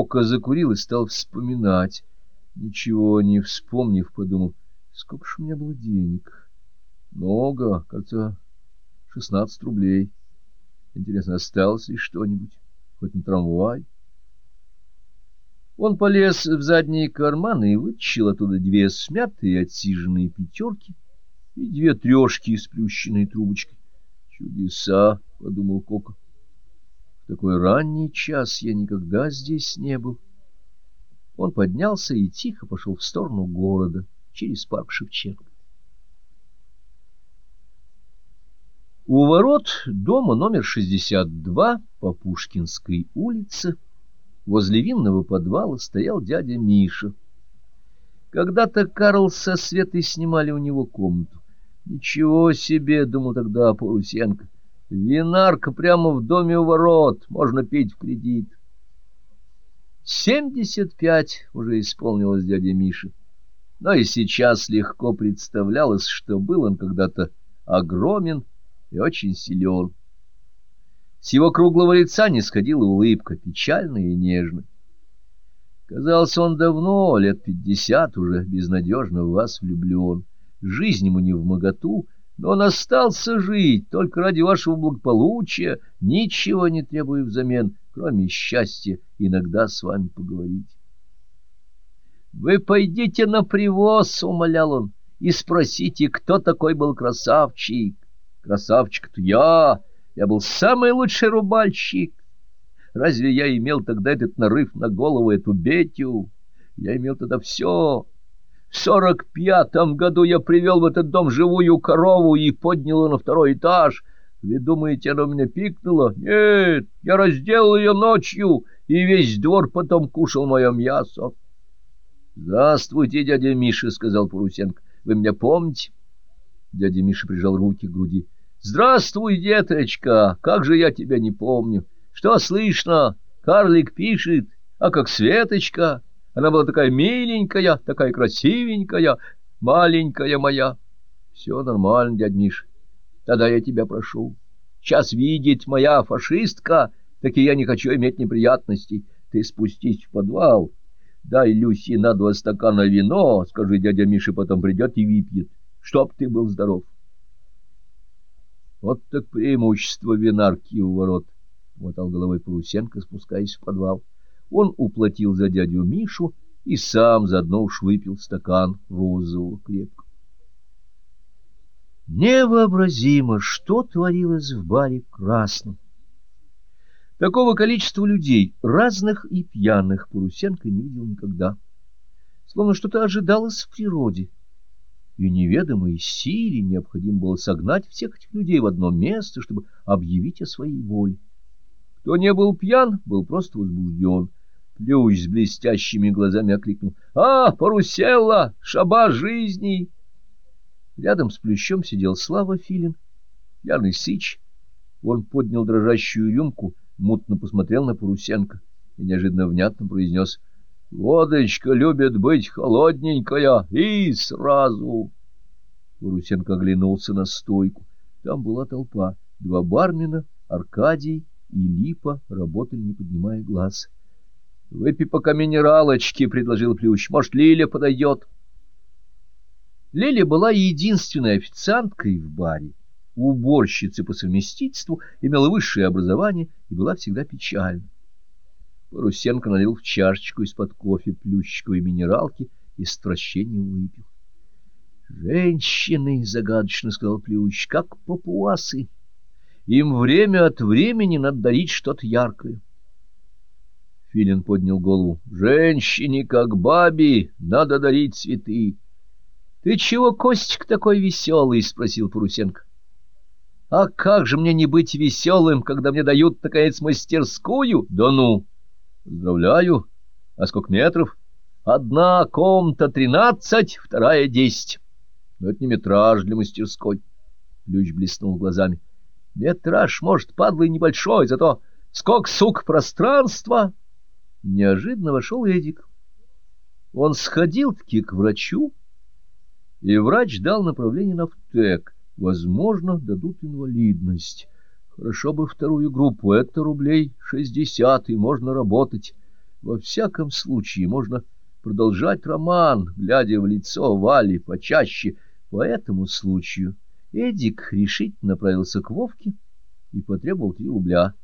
Око закурил и стал вспоминать. Ничего не вспомнив, подумал, сколько ж у меня было денег. Много, кажется, шестнадцать рублей. Интересно, осталось ли что-нибудь? Хоть на трамвай? Он полез в задние карманы и вытащил оттуда две смятые отсиженные пятерки и две трешки с плющенной трубочкой. «Чудеса!» — подумал Кока. «В такой ранний час я никогда здесь не был». Он поднялся и тихо пошел в сторону города через парк Шевченко. У ворот дома номер 62 по Пушкинской улице возле винного подвала стоял дядя Миша. Когда-то Карл со Светой снимали у него комнату. Ничего себе, думал тогда Парусенко, винарка прямо в доме у ворот, можно пить в кредит. Семьдесят пять уже исполнилось дяде Мише, но и сейчас легко представлялось, что был он когда-то огромен и очень силен. С его круглого лица не сходила улыбка, печальная и нежная. Казалось, он давно, лет пятьдесят уже, безнадежно в вас влюблен. Жизнь ему не в моготу, но он остался жить только ради вашего благополучия, ничего не требуя взамен, кроме счастья иногда с вами поговорить. — Вы пойдите на привоз, — умолял он, — и спросите, кто такой был красавчик. Красавчик-то я, я был самый лучший рубальщик. Разве я имел тогда этот нарыв на голову, эту Бетю? Я имел тогда все. В сорок пятом году я привел в этот дом живую корову и поднял ее на второй этаж. Вы думаете, она меня пикнула? Нет, я разделал ее ночью, и весь двор потом кушал мое мясо. — Здравствуйте, дядя Миша, — сказал Парусенко. — Вы меня помните? Дядя Миша прижал руки к груди. — Здравствуй, деточка, как же я тебя не помню. Что слышно? Карлик пишет, а как Светочка. Она была такая миленькая, такая красивенькая, маленькая моя. Все нормально, дядь Миша. Тогда я тебя прошу. Сейчас видит моя фашистка, так и я не хочу иметь неприятностей. Ты спустись в подвал, дай Люси на два стакана вино, скажи, дядя Миша потом придет и выпьет, чтоб ты был здоров. Вот так преимущество винарки у ворот, — мотал головой Парусенко, спускаясь в подвал. Он уплатил за дядю Мишу и сам заодно уж выпил стакан розового крепкого. Невообразимо, что творилось в баре красном. Такого количества людей, разных и пьяных, Парусенко не видел никогда. Словно что-то ожидалось в природе. И неведомой силе необходимо было согнать всех этих людей в одно место, чтобы объявить о своей воле. Кто не был пьян, был просто возбужден. Плющ с блестящими глазами окликнул. — А, Паруселла, шаба жизни! Рядом с Плющом сидел Слава Филин, Яный Сыч. Он поднял дрожащую рюмку, мутно посмотрел на Парусенко и неожиданно внятно произнес «Водочка любит быть холодненькая, и сразу!» Парусенко оглянулся на стойку. Там была толпа. Два бармена, Аркадий и Липа работали, не поднимая глаз. — Выпей пока минералочки, — предложил Плющ. — Может, Лиля подойдет? — Леля была единственной официанткой в баре, уборщицей по совместительству, имела высшее образование и была всегда печальна. Парусенко налил в чашечку из-под кофе плющиковой минералки и с отвращением выпил. «Женщины», — загадочно сказал Плющ, — «как папуасы. Им время от времени надо дарить что-то яркое». Филин поднял голову. «Женщине, как бабе, надо дарить цветы». — Ты чего, Костик, такой веселый? — спросил Парусенко. — А как же мне не быть веселым, когда мне дают, наконец, мастерскую? — Да ну! — Поздравляю. А сколько метров? — Одна комната тринадцать, вторая десять. Но это не метраж для мастерской. Ключ блеснул глазами. — Метраж, может, падла и небольшой, зато сколько, сук, пространства! Неожиданно вошел Эдик. Он сходил-таки к врачу, и врач дал направление на ВТЭК. Возможно, дадут инвалидность. Хорошо бы вторую группу, это рублей шестьдесят, и можно работать. Во всяком случае, можно продолжать роман, глядя в лицо Вали почаще. По этому случаю Эдик решительно направился к Вовке и потребовал три рубля.